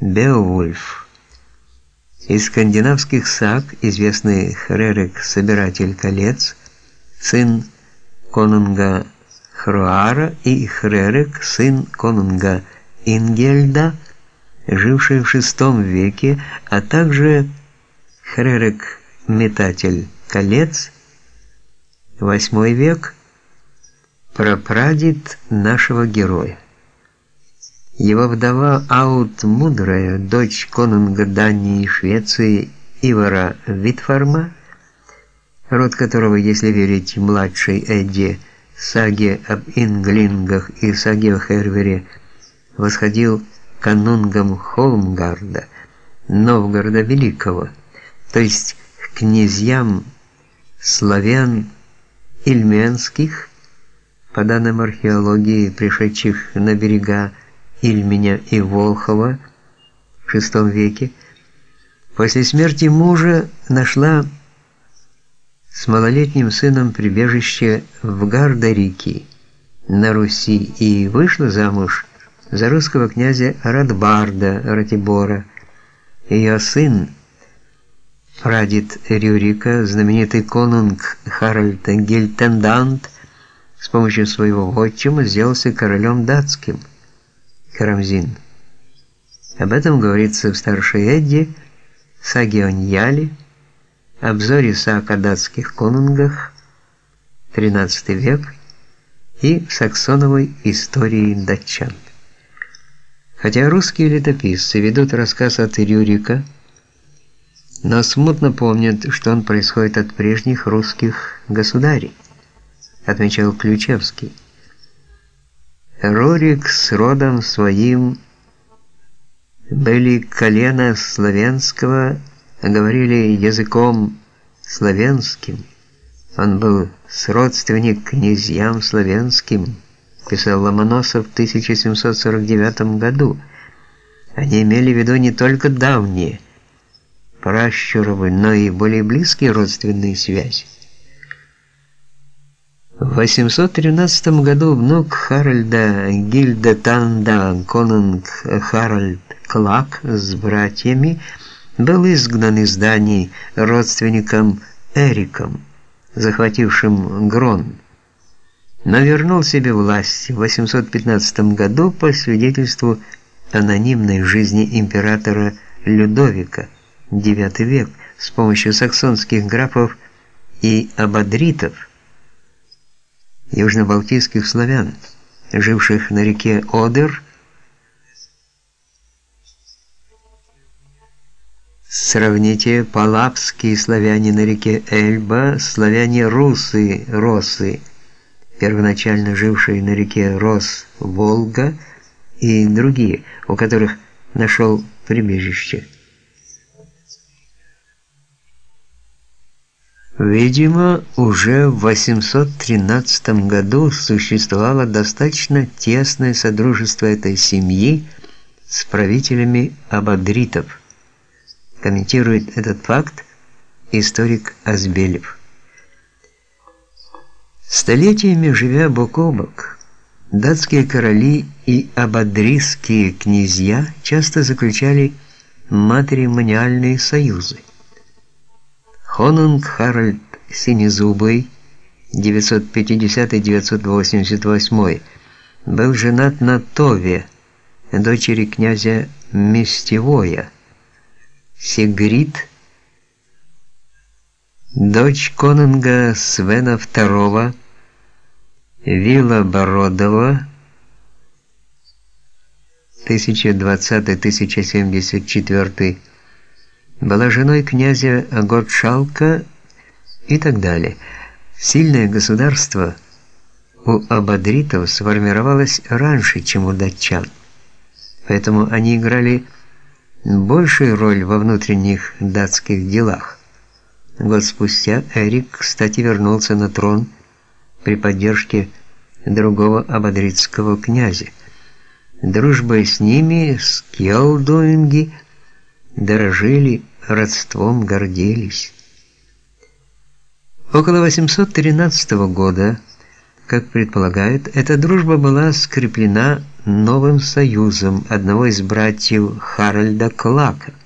Беовульф. Из скандинавских саг известный Хрерик, собиратель колец, сын конунга Хруара и Хрерик, сын конунга Ингельда, живший в VI веке, а также Хрерик, метатель колец, VIII век, прапрадед нашего героя. Его вдова Аут Мудрая, дочь конунга Дании и Швеции Ивара Витфарма, род которого, если верить младшей Эдди, саге об инглингах и саге о Хервере, восходил канунгам Холмгарда, Новгорода Великого, то есть к князьям славян ильменских, по данным археологии, пришедших на берега Ильменя и Волхова в VI веке, после смерти мужа нашла с малолетним сыном прибежище в Гардарики на Руси и вышла замуж за русского князя Радбарда Ратибора. Ее сын, прадед Рюрика, знаменитый конунг Харальд Гельтендант, с помощью своего отчима сделался королем датским – Карамзин. Об этом говорится в Старшей Эдде, саге о Ньяле, обзоре саг о датских конунгах, 13 век, и в саксоновой истории датчан. Хотя русские летописцы ведут рассказ от Рюрика, но смутно помнят, что он происходит от прежних русских государей, отмечал Ключевский. Рорик с родом своим были колено славянского, говорили языком славянским. Он был сродственник князьям славянским, писал Ломоносов в 1749 году. Они имели в виду не только давние пращуровы, но и более близкие родственные связи. В 813 году внук Харальда Гильдетанда конунг Харальд Клак с братьями был изгнан из Дании родственником Эриком, захватившим Грон, но вернул себе власть в 815 году по свидетельству анонимной жизни императора Людовика, IX век, с помощью саксонских графов и абадритов южно-балтийских славян, живших на реке Одер, Сравните палапские славяне на реке Эльба, славяне-русы, росы, первоначально жившие на реке Рос, Волга и другие, у которых нашел прибежище. Видимо, уже в 813 году существовало достаточно тесное содружество этой семьи с правителями абадритов. Комментирует этот факт историк Азбелев. Столетиями живя бок о бок, датские короли и абадрийские князья часто заключали матримониальные союзы. Хонунг Харальд Синезубый 950-988 был женат на Тове, дочери князя Мистевоя. Сигрид, дочь конунга Свена II, Вилла Бородова 1020-1074 была женой князя Готшалка и так далее. Сильное государство у абадритов сформировалось раньше, чем у датчан. Поэтому они играли большую роль во внутренних датских делах. Год спустя Эрик, кстати, вернулся на трон при поддержке другого абадритского князя. Дружбой с ними, с Кьялдуинги, дорожили, родством гордились. Около 813 года Как предполагают, эта дружба была скреплена новым союзом одного из братьев Харальда Клака –